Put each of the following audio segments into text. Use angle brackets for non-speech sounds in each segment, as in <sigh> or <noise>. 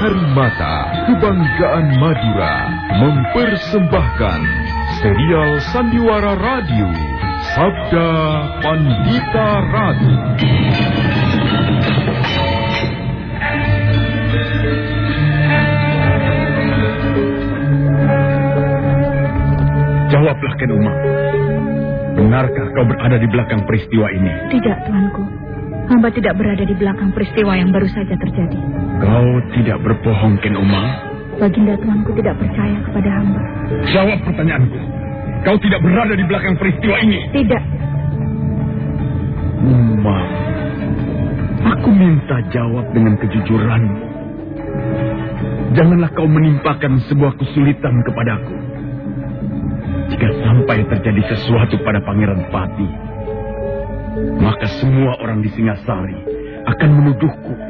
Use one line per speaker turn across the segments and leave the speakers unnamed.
Karimata, kebanggaan Madura, mempersembahkan serial Sandiwara Radio, Sabda Pandita Ratu.
Jawablah, Ken Umang. Benarkah kau berada di belakang peristiwa ini?
Tidak, tuanku. Hamba tidak berada di belakang peristiwa yang baru saja terjadi.
Kau tidak berbohong, Ken Umang?
Baginda tuanku tidak percaya kepada hamba.
Jawab pertanyaanku. Kau tidak berada di belakang peristiwa ini?
Tidak.
Umang, aku minta jawab dengan kejujuranmu. Janganlah kau menimpakan sebuah kesulitan kepadaku. Jika sampai terjadi sesuatu pada Pangeran Pati, maka semua orang di Singasari akan menuduhku.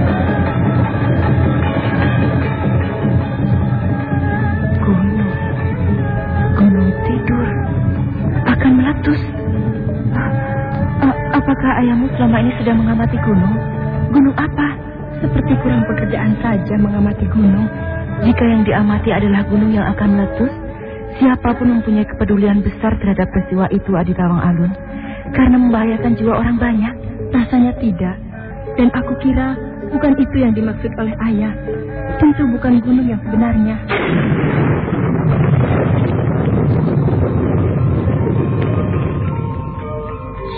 Apakah ayahmu selama ini sedang mengamati gunung? Gunung apa? Seperti kurang pekerjaan saja mengamati gunung. Jika yang diamati adalah gunung yang akan meletus, siapa pun mempunyai kepedulian besar terhadap peristiwa itu Adi Tawang Alun. Karena membahayakan jiwa orang banyak. Rasanya tidak. Dan aku kira bukan itu yang dimaksud oleh ayah. Tentu bukan gunung yang sebenarnya.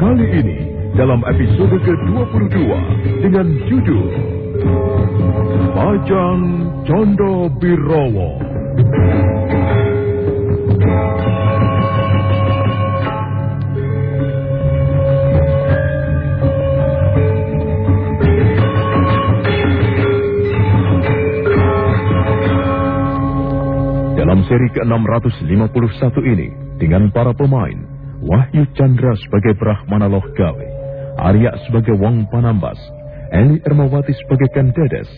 Kali ini dalam episode ke-22 dengan judul Bajang Condo Birowo. Dalam seri ke-651 ini, dengan para pemain, Wahyu Chandra sebagai Brahmana Lohgawe, Arya sebagai Wang Panambas, Eli Ermawati sebagai Ken Dedes,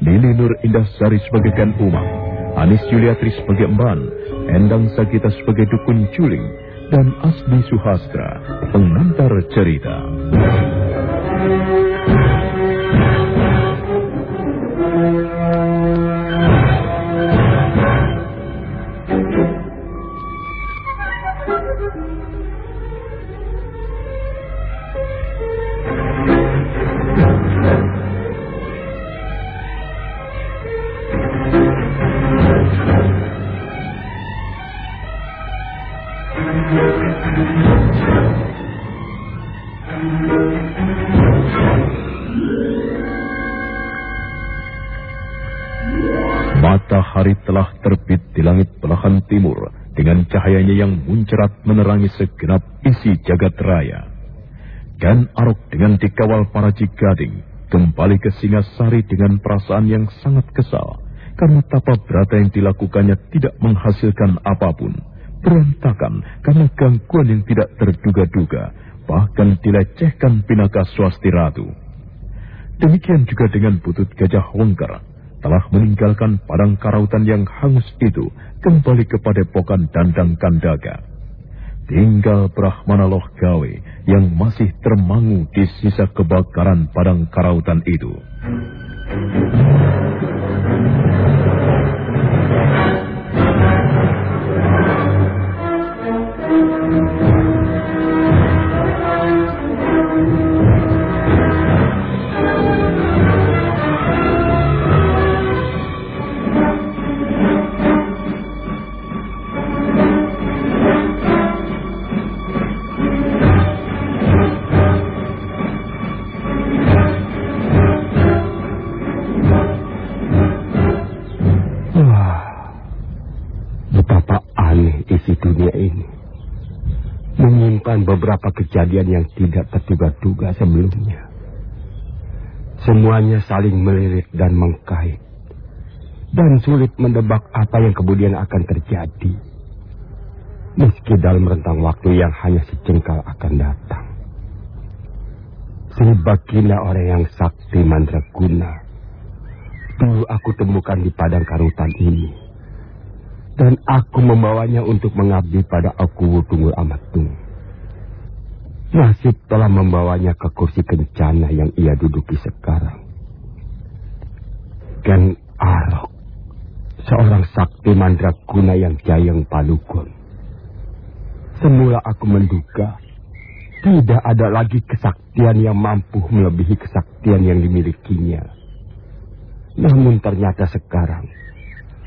Lili Nur Indah Sari sebagai Ken Umang, Anis Yuliatri sebagai Emban, Endang Sagita sebagai Dukun Culing, dan Asdi Suhastra, pengantar cerita. Di langit belahan timur dengan cahayanya yang muncerat menerangi segenap isi jagat raya. Dan Arok dengan dikawal para Jigading kembali ke Singasari dengan perasaan yang sangat kesal karena tapa berata yang dilakukannya tidak menghasilkan apa pun, berantakan karena gangguan yang tidak terduga-duga, bahkan dilecehkan Pinaka Swasti Ratu. Demikian juga dengan Butut Gajah Wengker, telah meninggalkan padang karautan yang hangus itu kembali kepada pokan Dandang Kandaga. Tinggal Brahmana Loh Gawe yang masih termangu di sisa kebakaran padang karautan itu.
Kejadian yang tidak terduga-duga sebelumnya. Semuanya saling melirik dan mengkait. Dan sulit mendebak apa yang kemudian akan terjadi. Meski dalam rentang waktu yang hanya secengkal akan datang. Sri orang yang sakti mandraguna. Dulu aku temukan di padang karutan ini. Dan aku membawanya untuk mengabdi pada aku Tunggul Amatung. Nasib telah membawanya ke kursi kencana yang ia duduki sekarang. Ken Arok, seorang sakti mandraguna yang jayang palugun. Semula aku menduga tidak ada lagi kesaktian yang mampu melebihi kesaktian yang dimilikinya. Namun ternyata sekarang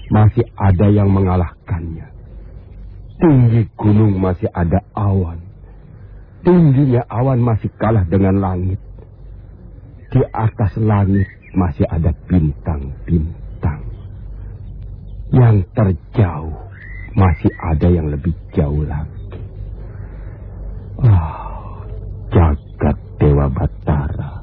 masih ada yang mengalahkannya. Tinggi gunung masih ada awan Tingginya awan masih kalah dengan langit. Di atas langit masih ada bintang-bintang. Yang terjauh masih ada yang lebih jauh lagi. Oh, jagat Dewa Batara.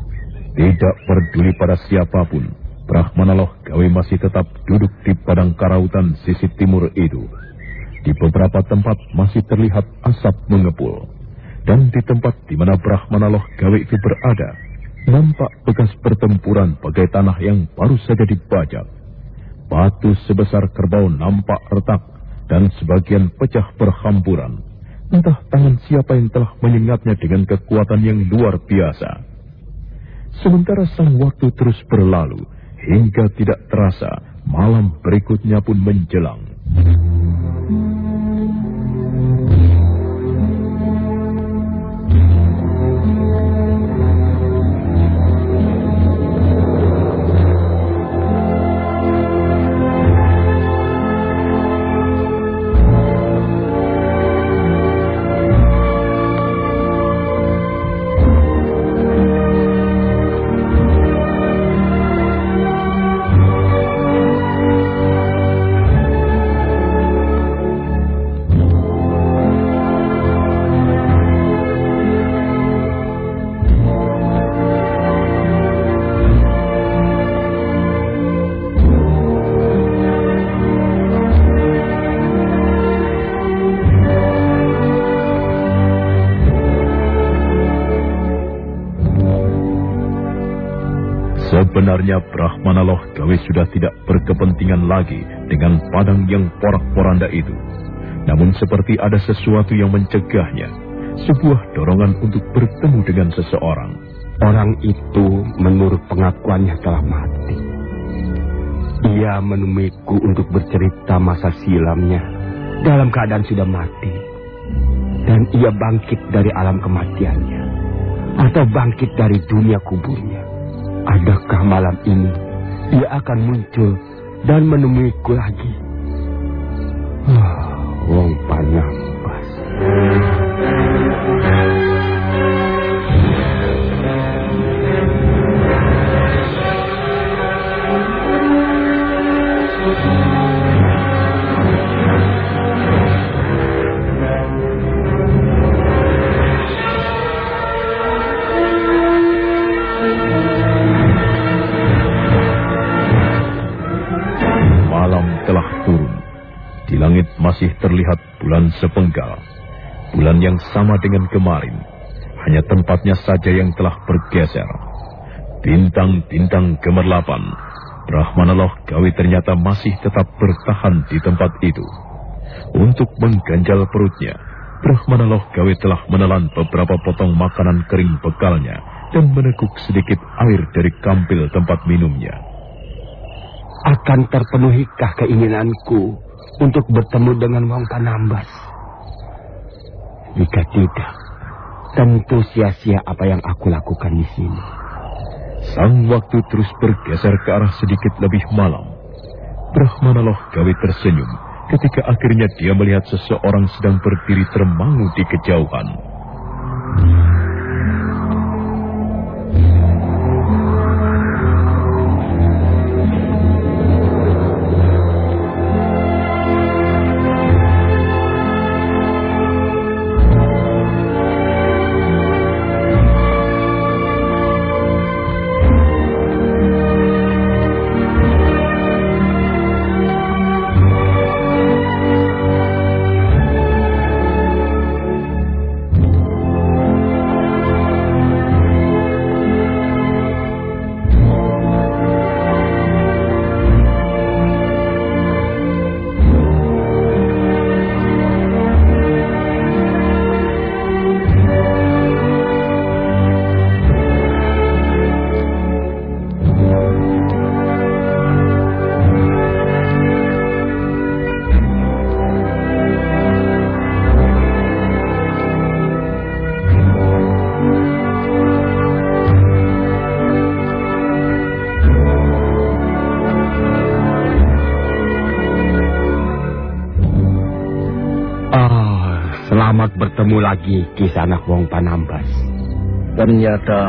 Tidak peduli pada siapa pun, Brahmana Loh masih tetap duduk di padang karautan sisi timur itu. Di beberapa tempat masih terlihat asap mengepul. Dan di tempat di mana Brahmana Loh Gawe itu berada, nampak bekas pertempuran bagai tanah yang baru saja dibajak. Batu sebesar kerbau nampak retak dan sebagian pecah berhamburan. Entah tangan siapa yang telah menyengatnya dengan kekuatan yang luar biasa. Sementara sang waktu terus berlalu, hingga tidak terasa malam berikutnya pun menjelang. Lagi dengan padang yang porak-poranda itu. Namun seperti ada sesuatu yang mencegahnya, sebuah dorongan untuk bertemu dengan seseorang.
Orang itu menurut pengakuannya telah mati. Ia menemuiku untuk bercerita masa silamnya dalam keadaan sudah mati. Dan ia bangkit dari alam kematiannya. Atau bangkit dari dunia kuburnya. Adakah malam ini ia akan muncul dan menemuiku lagi? Wah, wong panambas.
Yang sama dengan kemarin, hanya tempatnya saja yang telah bergeser. Bintang-bintang gemerlapan, Brahmana Loh Gawi ternyata masih tetap bertahan di tempat itu. Untuk mengganjal perutnya, Brahmana Loh Gawi telah menelan beberapa potong makanan kering bekalnya dan meneguk sedikit air dari kampil tempat minumnya.
Akan terpenuhikah keinginanku untuk bertemu dengan Wong Panambas? Jika tidak, tentu sia-sia apa yang aku lakukan di sini.
Sang waktu terus bergeser ke arah sedikit lebih malam. Brahmana Loh Gawi tersenyum ketika akhirnya dia melihat seseorang sedang berdiri termangu di kejauhan.
Lagi kisah anak Wong Panambas.
Ternyata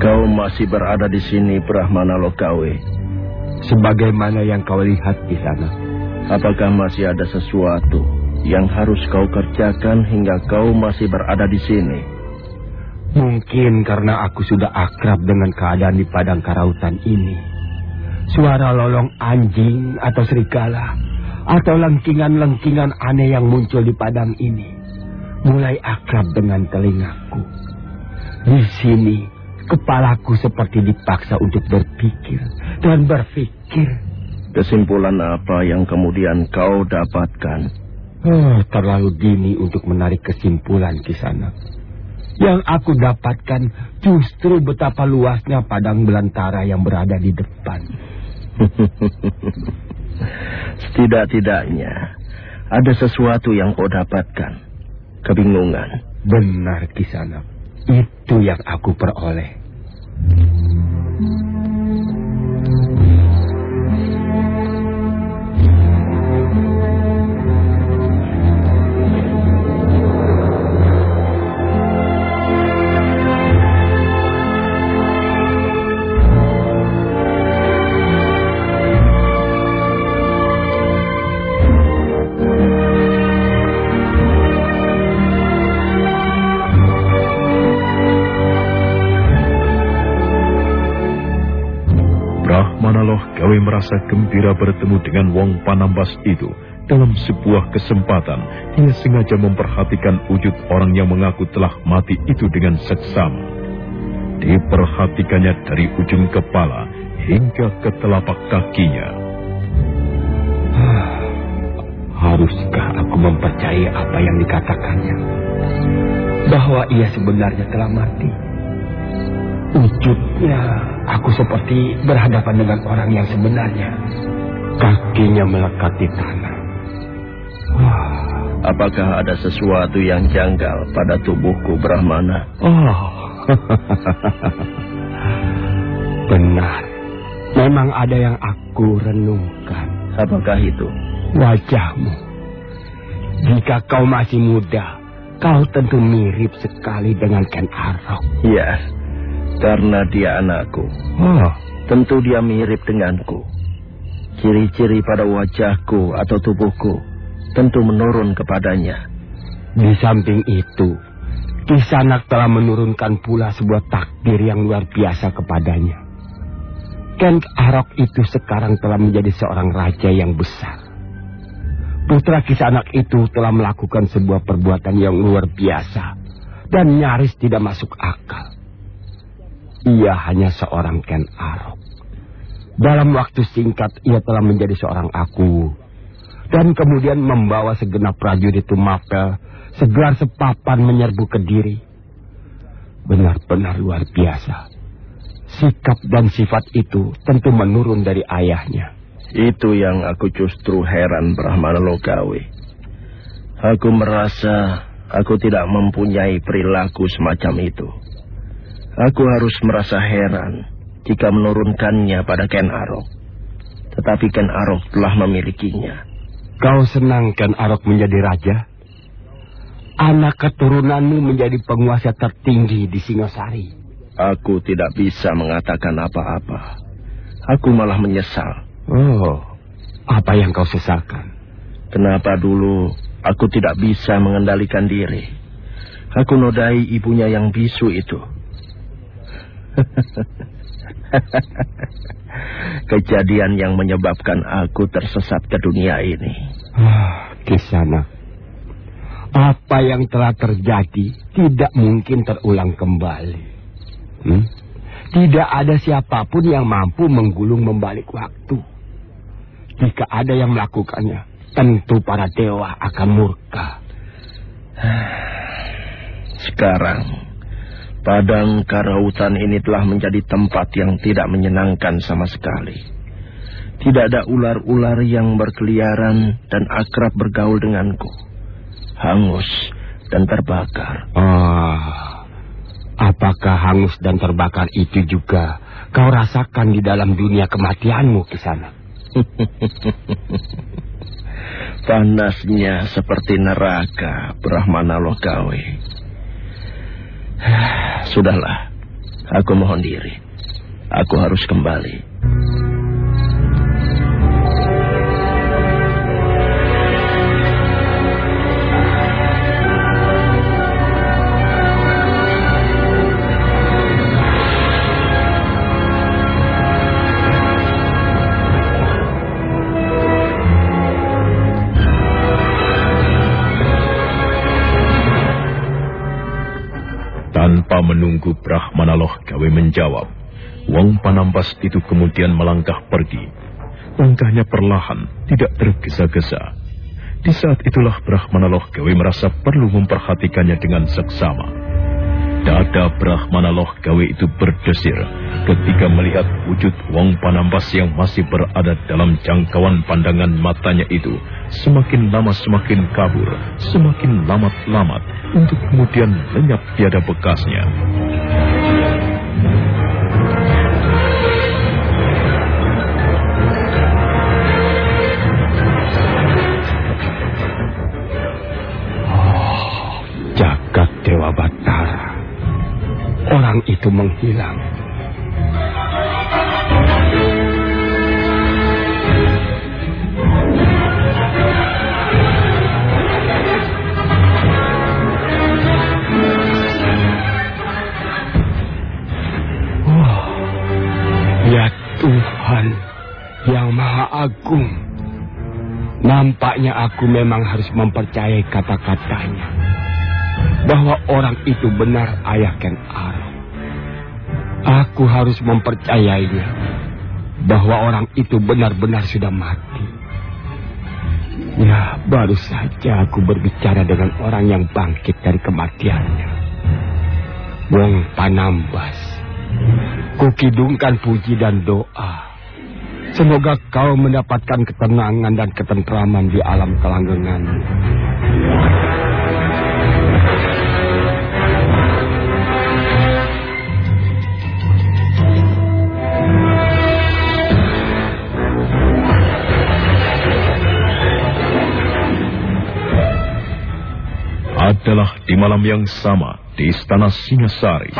kau masih berada di sini Brahmana Lokawe.
Sebagaimana yang kau lihat di sana.
Apakah masih ada sesuatu yang harus kau kerjakan hingga kau masih berada di sini?
Mungkin karena aku sudah akrab dengan keadaan di padang karautan ini. Suara lolong anjing atau serigala atau lengkingan-lengkingan aneh yang muncul di padang ini mulai akrab dengan telingaku. Di sini, kepalaku seperti dipaksa untuk berpikir dan berpikir.
Kesimpulan apa yang kemudian kau dapatkan?
Oh, terlalu dini untuk menarik kesimpulan di sana. Yang aku dapatkan justru betapa luasnya padang belantara yang berada di depan. <laughs>
Setidak-tidaknya ada sesuatu yang kau dapatkan kebingungan.
Benar, Kisana. Itu yang aku peroleh.
Merasa gembira bertemu dengan Wong Panambas itu. Dalam sebuah kesempatan, dia sengaja memperhatikan wujud orang yang mengaku telah mati itu dengan seksama. Diperhatikannya dari ujung kepala hingga ke telapak kakinya. <sighs>
Haruskah aku mempercayai apa yang dikatakannya? Bahwa ia sebenarnya telah mati. Wujudnya Aku seperti berhadapan dengan orang yang sebenarnya. Kakinya melekat di tanah.
Wah. Apakah ada sesuatu yang janggal pada tubuhku, Brahmana?
Oh, benar. Memang ada yang aku renungkan.
Apakah itu?
Wajahmu. Jika kau masih muda, kau tentu mirip sekali dengan Ken Arok.
Iya. Karena dia anakku.
Oh.
Tentu dia mirip denganku. Ciri-ciri pada wajahku atau tubuhku tentu menurun kepadanya.
Di samping itu, Kisanak telah menurunkan pula sebuah takdir yang luar biasa kepadanya. Ken Arok itu sekarang telah menjadi seorang raja yang besar. Putra Kisanak itu telah melakukan sebuah perbuatan yang luar biasa dan nyaris tidak masuk akal. Ia hanya seorang Ken Arok. Dalam waktu singkat ia telah menjadi seorang aku dan kemudian membawa segenap prajurit Tumapel segelar sepapan menyerbu ke diri. Benar-benar luar biasa. Sikap dan sifat itu tentu menurun dari ayahnya.
Itu yang aku justru heran Brahmana Lokawi. Aku merasa aku tidak mempunyai perilaku semacam itu. Aku harus merasa heran jika menurunkannya pada Ken Arok. Tetapi Ken Arok telah memilikinya.
Kau senang Ken Arok menjadi raja? Anak keturunanmu menjadi penguasa tertinggi di Singosari.
Aku tidak bisa mengatakan apa-apa. Aku malah menyesal.
Oh, apa yang kau sesalkan?
Kenapa dulu aku tidak bisa mengendalikan diri? Aku nodai ibunya yang bisu itu. <laughs> Kejadian yang menyebabkan aku tersesat ke dunia ini.
Ah, Kisana. Apa yang telah terjadi tidak mungkin terulang kembali. Hmm? Tidak ada siapa pun yang mampu menggulung membalik waktu. Jika ada yang melakukannya, tentu para dewa akan murka.
Sekarang, padang karautan ini telah menjadi tempat yang tidak menyenangkan sama sekali. Tidak ada ular-ular yang berkeliaran dan akrab bergaul denganku. Hangus dan terbakar.
Ah, apakah hangus dan terbakar itu juga kau rasakan di dalam dunia kematianmu ke sana? <laughs>
Panasnya seperti neraka, Brahmana Lokawi. Sudahlah, aku mohon diri. Aku harus kembali.
Menjawab, Wong Panambas itu kemudian melangkah pergi. Langkahnya perlahan, tidak tergesa-gesa. Di saat itulah Brahmana Loh Gawe merasa perlu memperhatikannya dengan seksama. Dada Brahmana Loh Gawe itu berdesir ketika melihat wujud Wong Panambas yang masih berada dalam jangkauan pandangan matanya itu semakin lama semakin kabur, semakin lamat-lamat untuk kemudian lenyap tiada bekasnya.
Orang itu menghilang. Wah, ya Tuhan yang Maha Agung. Nampaknya aku memang harus mempercayai kata-katanya. Bahwa orang itu benar ayah Ken Arok. Aku harus mempercayainya. Bahwa orang itu benar-benar sudah mati. Ya, baru saja aku berbicara dengan orang yang bangkit dari kematiannya. Wong Panambas. Kukidungkan puji dan doa. Semoga kau mendapatkan ketenangan dan ketentraman di alam kelanggengan.
Adalah di malam yang sama di Istana Singasari.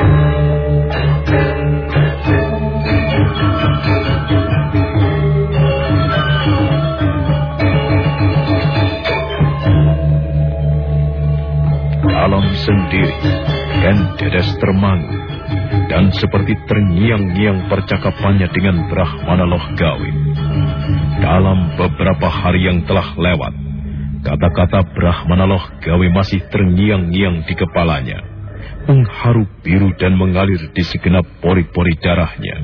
Alam sendiri, Ken Dedes termangu, dan seperti terngiang-ngiang percakapannya dengan Brahmana Loh Gawin. Dalam beberapa hari yang telah lewat, Kata-kata Brahmana Loh Gawe masih terngiang-ngiang di kepalanya. Mengharu biru dan mengalir di segenap pori-pori darahnya.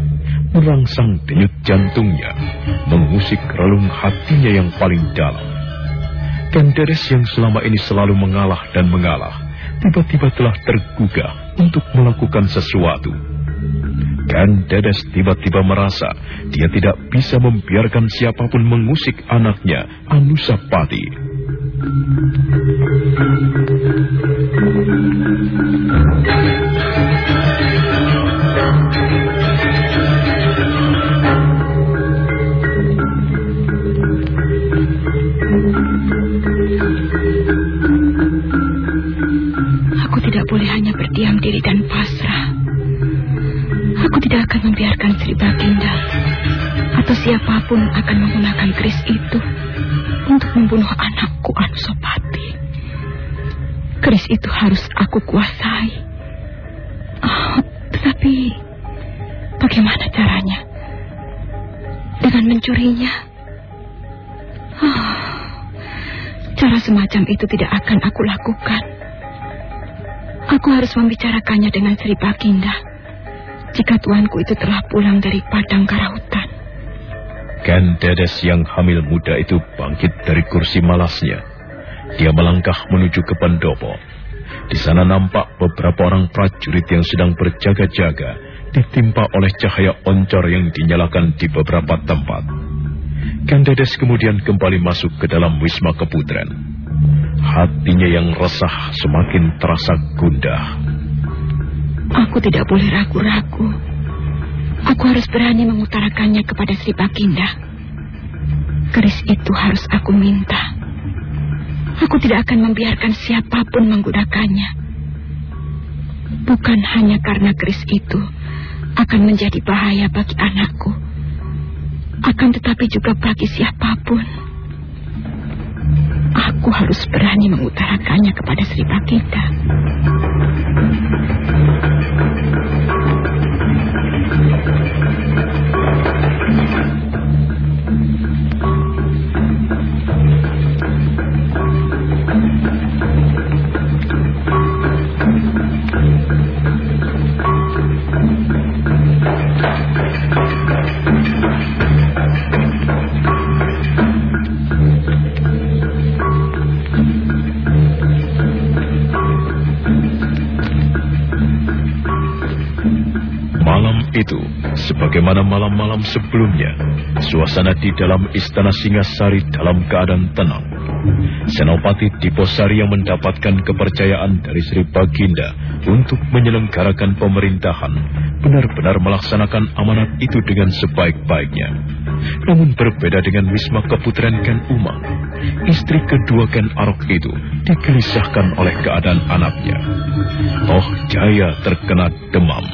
Merangsang denyut jantungnya. Mengusik relung hatinya yang paling dalam. Kenderes yang selama ini selalu mengalah dan mengalah. Tiba-tiba telah tergugah untuk melakukan sesuatu. Dan Dedes tiba-tiba merasa dia tidak bisa membiarkan siapa pun mengusik anaknya, Anusapati.
Aku tidak boleh hanya berdiam diri dan pasrah. Tidak akan membiarkan Sri Baginda atau siapa pun akan menggunakan keris itu untuk membunuh anakku Anusopati. Keris itu harus aku kuasai. Oh, tetapi bagaimana caranya? Dengan mencurinya? Oh, cara semacam itu tidak akan aku lakukan. Aku harus membicarakannya dengan Sri Baginda jika tuanku itu telah pulang dari padang karahutan.
Ken Dedes yang hamil muda itu bangkit dari kursi malasnya. Dia melangkah menuju ke pendopo. Di sana nampak beberapa orang prajurit yang sedang berjaga-jaga ditimpa oleh cahaya oncor yang dinyalakan di beberapa tempat. Ken Dedes kemudian kembali masuk ke dalam Wisma Keputren. Hatinya yang resah semakin terasa gundah.
Aku tidak boleh ragu-ragu. Aku harus berani mengutarakannya kepada Sri Baginda. Keris itu harus aku minta. Aku tidak akan membiarkan siapa pun menggunakannya. Bukan hanya karena keris itu akan menjadi bahaya bagi anakku. Akan tetapi juga bagi siapa pun. Aku harus berani mengutarakannya kepada Sri Baginda.
Malam itu, sebagaimana malam-malam sebelumnya, suasana di dalam istana Singasari dalam keadaan tenang. Senopati Diposari yang mendapatkan kepercayaan dari Sri Baginda untuk menyelenggarakan pemerintahan benar-benar melaksanakan amanat itu dengan sebaik-baiknya. Namun berbeda dengan Wisma Keputren Ken Umang, istri kedua Ken Arok itu digelisahkan oleh keadaan anaknya. Oh Jaya terkena demam.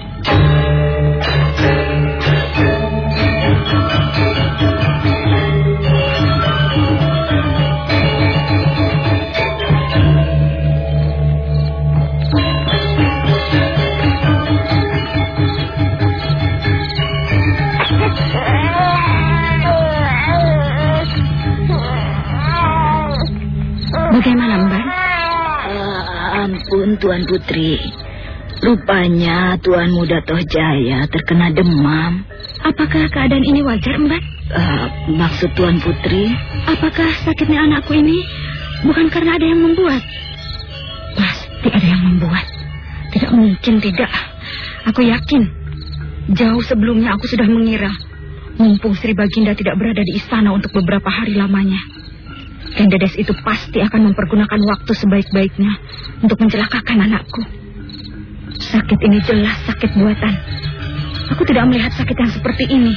Bagaimana, Mbak?
Ah, ampun, Tuan Putri. Rupanya Tuan Muda Toh Jaya terkena demam.
Apakah keadaan ini wajar, Mbak?
Ah, maksud Tuan Putri,
Apakah sakitnya anakku ini bukan karena ada yang membuat? Pasti ada yang membuat. Tidak mungkin tidak. Aku yakin. Jauh sebelumnya aku sudah mengira. Mumpung Sri Baginda tidak berada di istana untuk beberapa hari lamanya. Kendedes itu pasti akan mempergunakan waktu sebaik-baiknya untuk mencelakakan anakku. Sakit ini jelas sakit buatan. Aku tidak melihat sakit yang seperti ini.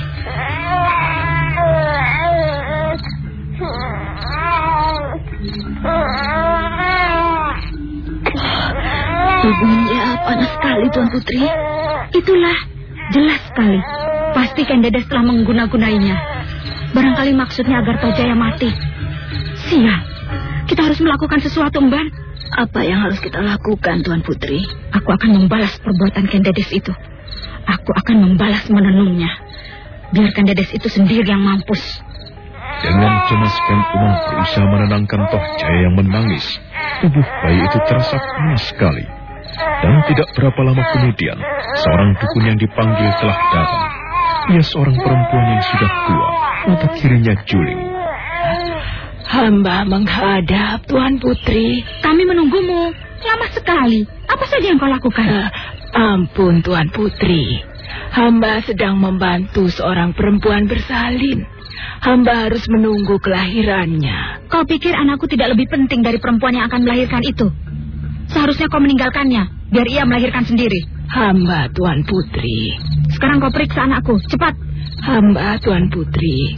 tubuhnya panas sekali Tuan Putri.
Itulah, jelas sekali. Pasti Kendedes telah mengguna-gunainya. Barangkali maksudnya agar Tojaya mati. Sial, kita harus melakukan sesuatu, Mban.
Apa yang harus kita lakukan Tuan Putri?
Aku akan membalas perbuatan Kendedes itu. Aku akan membalas menenungnya. Biarkan Dedes itu sendiri yang mampus.
Dengan cemas Kang Umang berusaha menenangkan Toh Jaya yang menangis. Tubuh bayi itu terasa panas sekali. Dan tidak berapa lama kemudian, seorang dukun yang dipanggil telah datang. Ia seorang perempuan yang sudah tua, mata kirinya juling.
Hamba menghadap Tuan Putri.
Kami menunggumu. Lama sekali. Apa saja yang kau lakukan?
Uh, ampun Tuan Putri. Hamba sedang membantu seorang perempuan bersalin. Hamba harus menunggu kelahirannya.
Kau pikir anakku tidak lebih penting dari perempuan yang akan melahirkan itu? Seharusnya kau meninggalkannya, biar ia melahirkan sendiri.
Hamba Tuan Putri.
Sekarang kau periksa anakku, cepat.
Hamba Tuan Putri.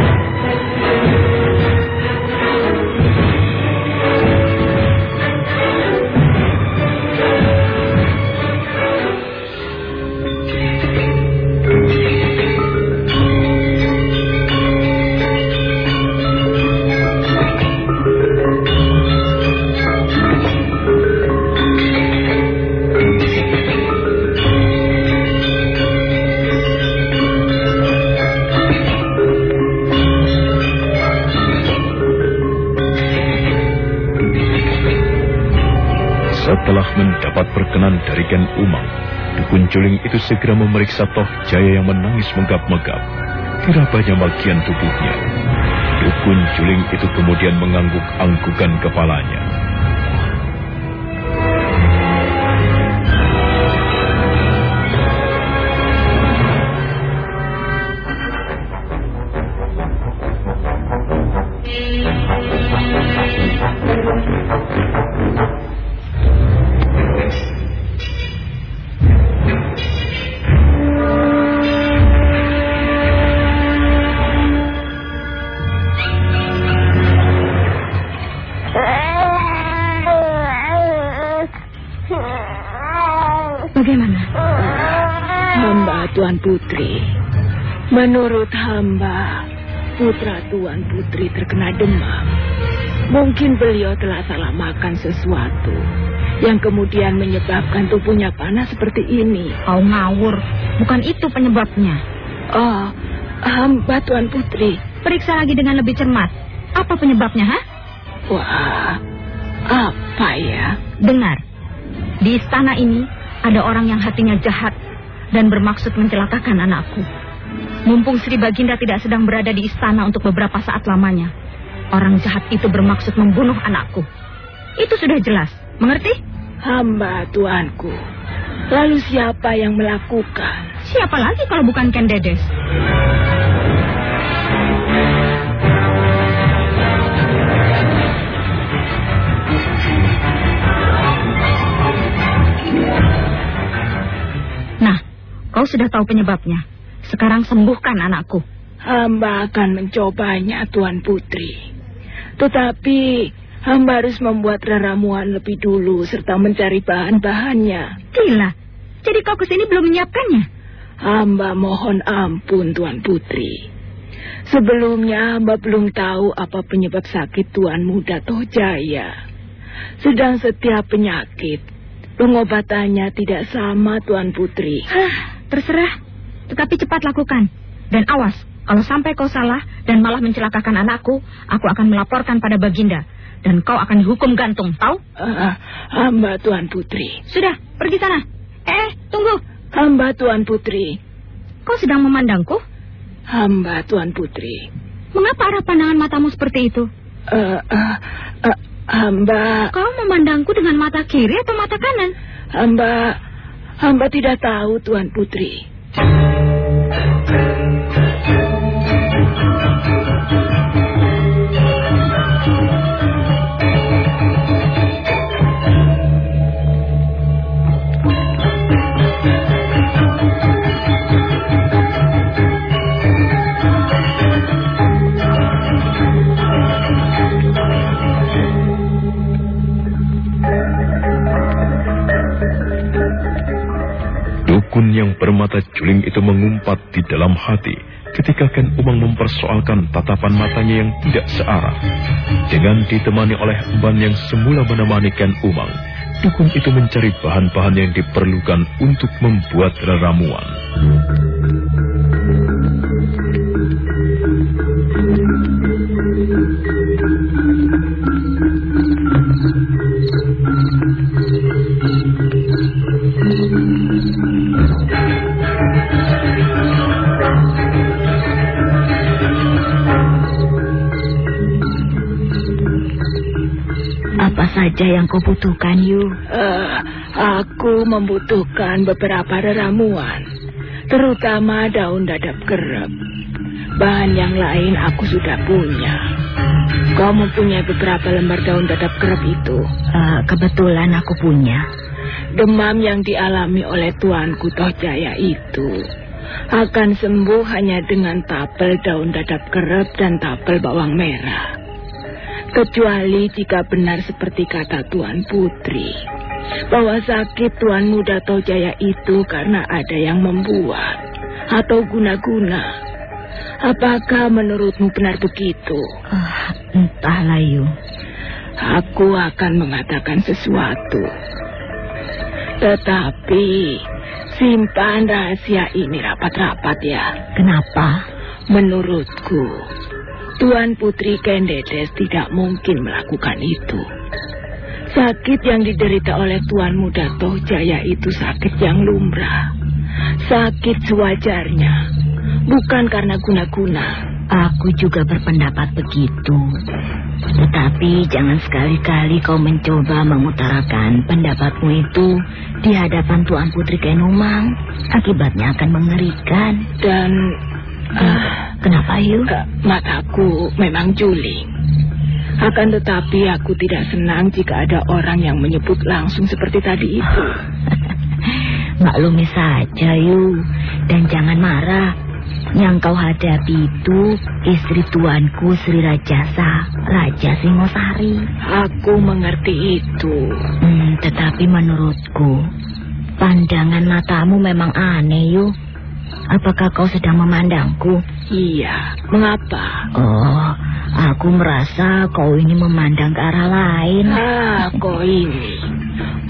Perkenan dari Ken Umang, dukun juling itu segera memeriksa Toh Jaya yang menangis megap-megap. Kirapanya bagian tubuhnya. Dukun juling itu kemudian mengangguk-anggukan kepalanya.
Menurut hamba, putra Tuan Putri terkena demam. Mungkin beliau telah salah makan sesuatu yang kemudian menyebabkan tubuhnya panas seperti ini.
Kau ngawur. Bukan itu penyebabnya.
Oh, hamba Tuan Putri.
Periksa lagi dengan lebih cermat. Apa penyebabnya, ha?
Wah, apa ya?
Dengar. Di istana ini ada orang yang hatinya jahat dan bermaksud mencelakakan anakku. Mumpung Sri Baginda tidak sedang berada di istana untuk beberapa saat lamanya. Orang jahat itu bermaksud membunuh anakku. Itu sudah jelas. Mengerti?
Hamba Tuanku. Lalu siapa yang melakukan?
Siapa lagi kalau bukan Ken Dedes? Nah, kau sudah tahu penyebabnya. Sekarang sembuhkan anakku.
Hamba akan mencobanya, Tuan Putri. Tetapi hamba harus membuat ramuan lebih dulu serta mencari bahan-bahannya.
Gila. Jadi kau ke sini belum menyiapkannya?
Hamba mohon ampun, Tuan Putri. Sebelumnya hamba belum tahu apa penyebab sakit Tuan Muda Tohjaya. Sedang setiap penyakit, pengobatannya tidak sama, Tuan Putri.
Hah, terserah. Tetapi cepat lakukan. Dan awas, kalau sampai kau salah dan malah mencelakakan anakku, aku akan melaporkan pada Baginda. Dan kau akan dihukum gantung, tahu?
Ah, hamba Tuan Putri.
Sudah, pergi sana. Eh, tunggu.
Hamba Tuan Putri.
Kau sedang memandangku?
Hamba Tuan Putri.
Mengapa arah pandangan matamu seperti itu?
Eh, eh, eh, hamba,
Kau memandangku dengan mata kiri atau mata kanan?
hamba, hamba tidak tahu Tuan Putri. Two.
Bermata juling itu mengumpat di dalam hati ketika Ken Umang mempersoalkan tatapan matanya yang tidak searah. Dengan ditemani oleh emban yang semula menemani Ken Umang, dukun itu mencari bahan-bahan yang diperlukan untuk membuat reramuan.
Saja yang kau butuhkan, Yu?
Uh, aku membutuhkan beberapa reramuan, terutama daun dadap kerep. Bahan yang lain aku sudah punya. Kau mempunyai beberapa lembar daun dadap kerep itu?
Uh, kebetulan aku punya.
Demam yang dialami oleh tuanku Toh Jaya itu akan sembuh hanya dengan tapel daun dadap kerep dan tapel bawang merah. Kecuali jika benar seperti kata Tuan Putri, bahwa sakit Tuan Muda Tojaya itu karena ada yang membuat atau guna-guna. Apakah menurutmu benar begitu?
Uh, entahlah, Yu.
Aku akan mengatakan sesuatu. Tetapi simpan rahasia ini rapat-rapat ya.
Kenapa?
Menurutku, Tuan Putri Kendedes tidak mungkin melakukan itu. Sakit yang diderita oleh Tuan Muda Toh Jaya itu sakit yang lumrah. Sakit sewajarnya, bukan karena guna-guna.
Aku juga berpendapat begitu. Tetapi jangan sekali-kali kau mencoba mengutarakan pendapatmu itu di hadapan Tuan Putri Kenumang. Akibatnya akan mengerikan.
Dan
Uh, kenapa, Yu?
Uh, mataku memang juling. Akan tetapi aku tidak senang jika ada orang yang menyebut langsung seperti tadi itu. <laughs>
Maklumi saja, Yu. Dan jangan marah. Yang kau hadapi itu istri tuanku Sri Rajasa, Raja Singosari.
Aku mengerti itu.
Hmm, tetapi menurutku, pandangan matamu memang aneh, Yu. Apakah kau sedang memandangku?
Iya. Mengapa?
Oh, aku merasa kau ini memandang ke arah lain.
Ah, kau ini.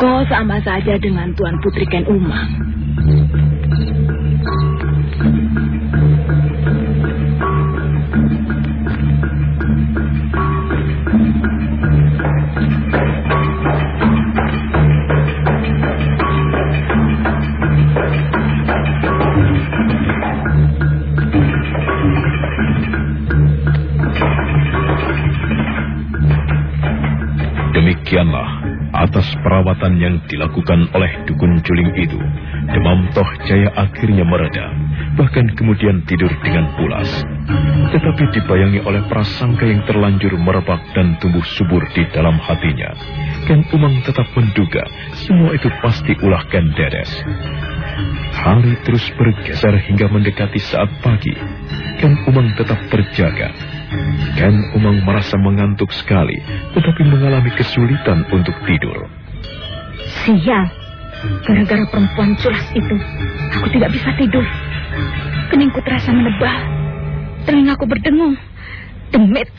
Kau sama saja dengan Tuan Putri Ken Umang.
Dilakukan oleh dukun juling itu, demam Toh Jaya akhirnya mereda, bahkan kemudian tidur dengan pulas. Tetapi dibayangi oleh prasangka yang terlanjur merebak dan tumbuh subur di dalam hatinya. Ken Umang tetap menduga semua itu pasti ulah Ken Dedes. Hari terus bergeser hingga mendekati saat pagi. Ken Umang tetap terjaga Ken Umang merasa mengantuk sekali, tetapi mengalami kesulitan untuk tidur.
Sial, gara-gara perempuan culas itu, aku tidak bisa tidur. Keningku terasa menebal, telingaku berdengung, demit.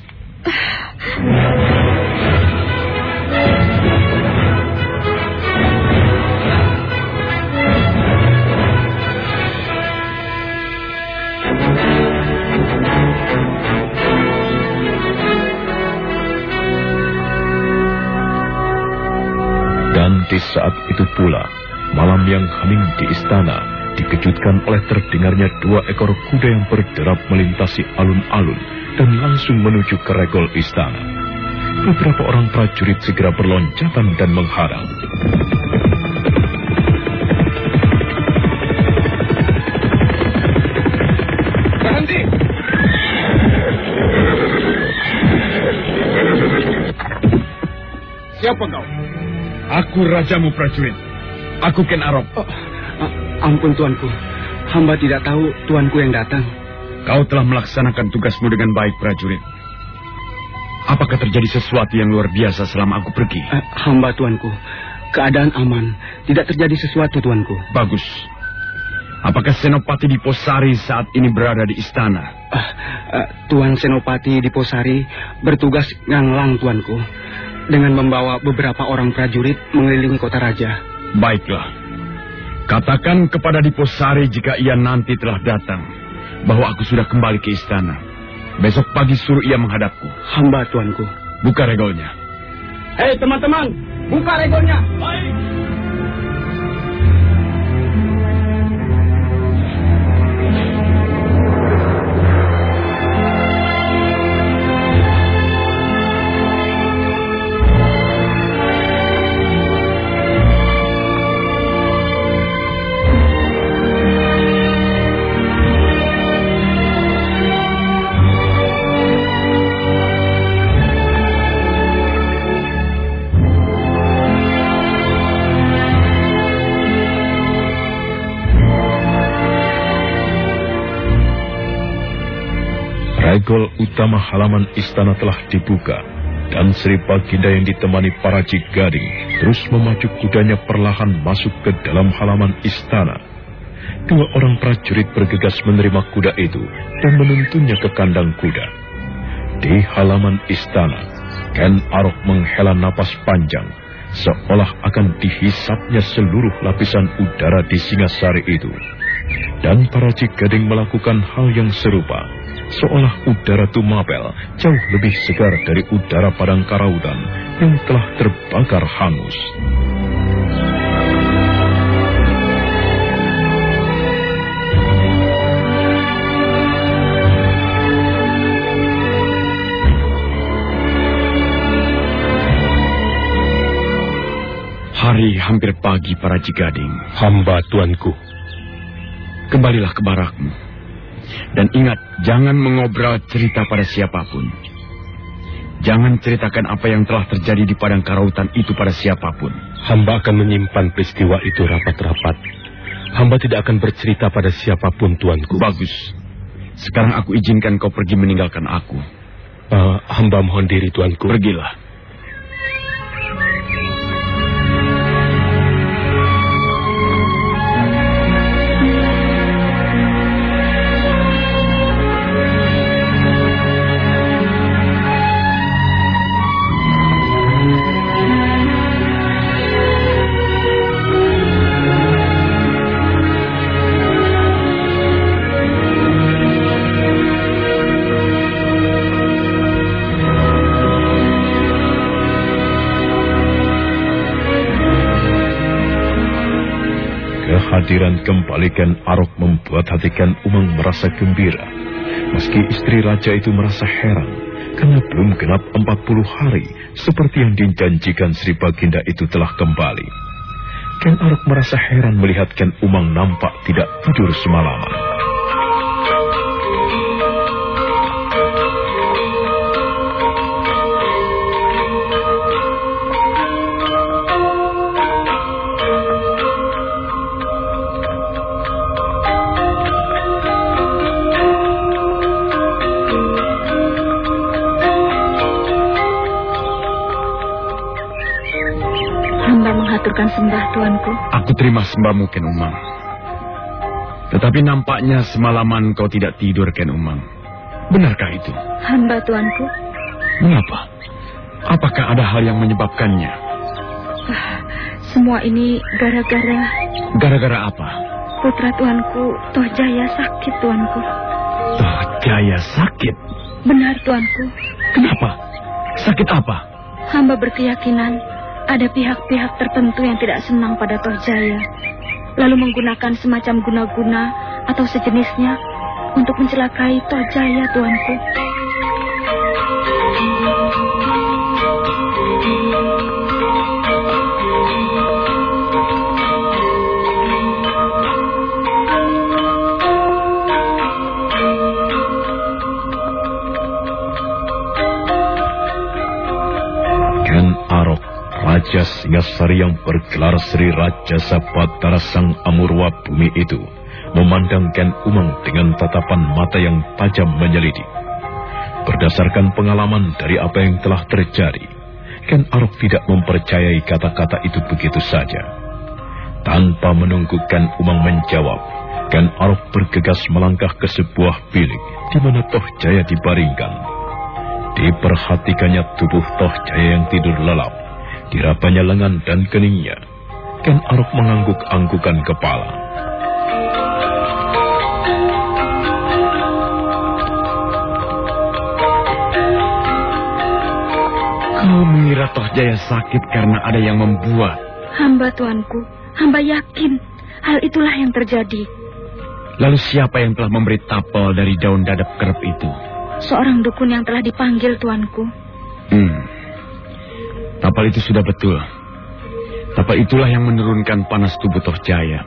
Di saat itu pula, malam yang hening di istana dikejutkan oleh terdengarnya dua ekor kuda yang berderap melintasi alun-alun dan langsung menuju ke regol istana. Beberapa orang prajurit segera berloncatan dan menghadang.
Aku rajamu prajurit. Aku Ken Arok.
Oh, ampun tuanku. Hamba tidak tahu tuanku yang datang.
Kau telah melaksanakan tugasmu dengan baik prajurit. Apakah terjadi sesuatu yang luar biasa selama aku pergi?
Uh, hamba tuanku. Keadaan aman. Tidak terjadi sesuatu tuanku.
Bagus. Apakah Senopati Diposari saat ini berada di istana?
Uh, uh, Tuan Senopati Diposari bertugas nganglang tuanku dengan membawa beberapa orang prajurit mengelilingi kota raja.
Baiklah. Katakan kepada Diposari jika ia nanti telah datang bahwa aku sudah kembali ke istana. Besok pagi suruh ia menghadapku.
Hamba tuanku.
Buka regolnya.
Hei teman-teman, buka regolnya. Baik.
Regol utama halaman istana telah dibuka, dan Sri Baginda yang ditemani para Gading terus memacu kudanya perlahan masuk ke dalam halaman istana. Dua orang prajurit bergegas menerima kuda itu dan menuntunnya ke kandang kuda. Di halaman istana, Ken Arok menghela napas panjang, seolah akan dihisapnya seluruh lapisan udara di Singasari itu. Dan para Gading melakukan hal yang serupa seolah udara Tumapel jauh lebih segar dari udara padang karaudan yang telah terbakar hangus.
Hari hampir pagi para Jigading.
Hamba tuanku.
Kembalilah ke barakmu. Dan ingat, jangan mengobrol cerita pada siapa pun. Jangan ceritakan apa yang telah terjadi di padang karautan itu pada siapa pun.
Hamba akan menyimpan peristiwa itu rapat-rapat. Hamba tidak akan bercerita pada siapa pun, tuanku.
Bagus. Sekarang aku izinkan kau pergi meninggalkan aku.
Uh, hamba mohon diri, tuanku.
Pergilah.
Kehadiran kembali Ken Arok membuat hati Ken Umang merasa gembira. Meski istri raja itu merasa heran, karena belum genap 40 hari seperti yang dijanjikan Sri Baginda itu telah kembali. Ken Arok merasa heran melihat Ken Umang nampak tidak tidur semalaman.
Mengaturkan sembah tuanku.
Aku terima sembahmu, Ken Umang. Tetapi nampaknya semalaman kau tidak tidur, Ken Umang. Benarkah itu?
Hamba tuanku.
Mengapa? Apakah ada hal yang menyebabkannya?
Ah, semua ini gara-gara...
Gara-gara apa?
Putra tuanku, Toh Jaya sakit, tuanku.
Toh Jaya sakit?
Benar, tuanku.
Kenapa? Sakit apa?
Hamba berkeyakinan ada pihak-pihak tertentu yang tidak senang pada Toh Jaya, lalu menggunakan semacam guna-guna atau sejenisnya untuk mencelakai Toh Jaya, tuanku.
Singasari yang bergelar Sri Raja Sabatara Sang Amurwa Bumi itu memandang Ken Umang dengan tatapan mata yang tajam menyelidik. Berdasarkan pengalaman dari apa yang telah terjadi, Ken Arok tidak mempercayai kata-kata itu begitu saja. Tanpa menunggu Ken Umang menjawab, Ken Arok bergegas melangkah ke sebuah bilik di mana Toh Jaya dibaringkan. Diperhatikannya tubuh Toh Jaya yang tidur lelap, dirapanya lengan dan keningnya. Ken Arok mengangguk-anggukan kepala.
Kau mengira Toh Jaya sakit karena ada yang membuat.
Hamba tuanku, hamba yakin hal itulah yang terjadi.
Lalu siapa yang telah memberi tapel dari daun dadap kerep itu?
Seorang dukun yang telah dipanggil tuanku.
Hmm. Tapal itu sudah betul. Tapal itulah yang menurunkan panas tubuh Toh Jaya.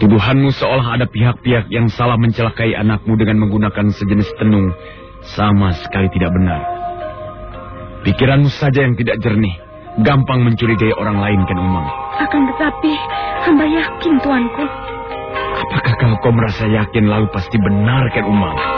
Tuduhanmu seolah ada pihak-pihak yang salah mencelakai anakmu dengan menggunakan sejenis tenung sama sekali tidak benar. Pikiranmu saja yang tidak jernih, gampang mencurigai orang lain kan Umang.
Akan tetapi, hamba yakin tuanku.
Apakah kalau kau merasa yakin lalu pasti benar kan Umang?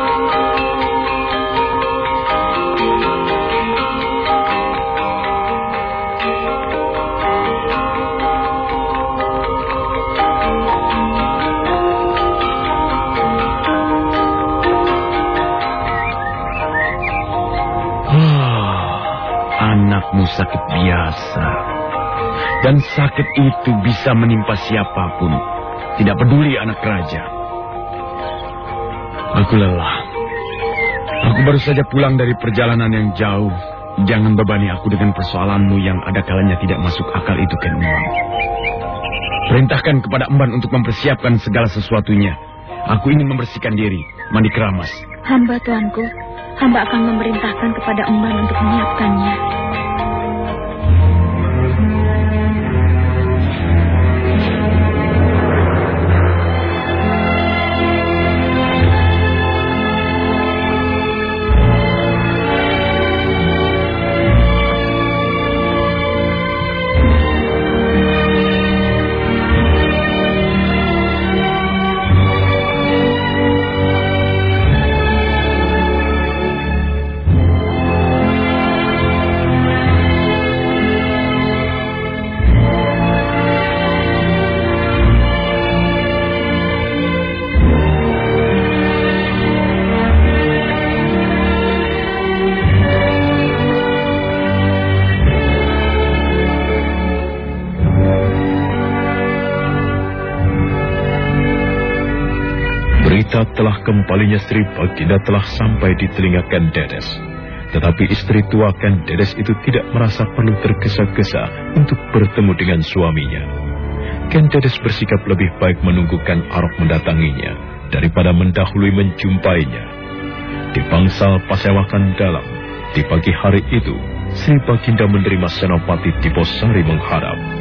Dan sakit itu bisa menimpa siapa pun. Tidak peduli anak raja. Aku lelah. Aku baru saja pulang dari perjalanan yang jauh. Jangan bebani aku dengan persoalanmu yang ada kalanya tidak masuk akal itu, Ken Umang. Perintahkan kepada Emban untuk mempersiapkan segala sesuatunya. Aku ingin membersihkan diri, mandi keramas.
Hamba tuanku, hamba akan memerintahkan kepada Emban untuk menyiapkannya.
Kembalinya Sri Baginda telah sampai di telinga Ken Dedes. Tetapi istri tua Ken Dedes itu tidak merasa perlu tergesa-gesa untuk bertemu dengan suaminya. Ken Dedes bersikap lebih baik menunggu Ken Arok mendatanginya daripada mendahului menjumpainya. Di bangsal pasewakan dalam, di pagi hari itu, Sri Baginda menerima Senopati Diposari menghadap.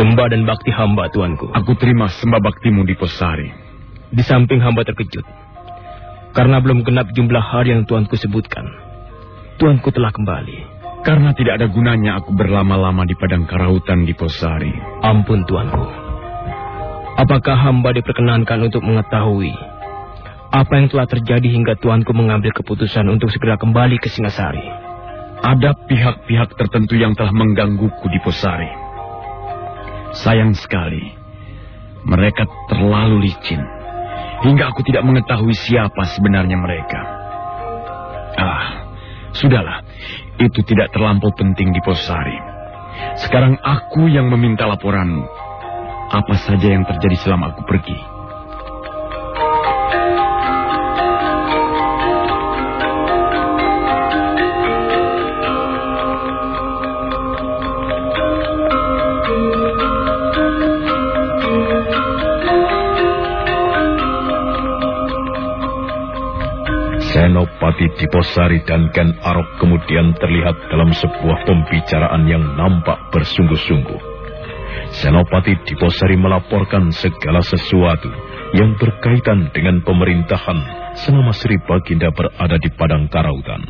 Sembah dan bakti hamba, tuanku.
Aku terima sembah baktimu di Posari.
Di samping hamba terkejut. Karena belum genap jumlah hari yang tuanku sebutkan. Tuanku telah kembali.
Karena tidak ada gunanya aku berlama-lama di padang karautan di Posari.
Ampun, tuanku. Apakah hamba diperkenankan untuk mengetahui apa yang telah terjadi hingga tuanku mengambil keputusan untuk segera kembali ke Singasari?
Ada pihak-pihak tertentu yang telah menggangguku di Posari. Sayang sekali, mereka terlalu licin. Hingga aku tidak mengetahui siapa sebenarnya mereka. Ah, sudahlah. Itu tidak terlampau penting di Posari. Sekarang aku yang meminta laporanmu. Apa saja yang terjadi selama aku pergi.
Senopati Diposari dan Ken Arok kemudian terlihat dalam sebuah pembicaraan yang nampak bersungguh-sungguh. Senopati Diposari melaporkan segala sesuatu yang berkaitan dengan pemerintahan selama Sri Baginda berada di Padang Karautan.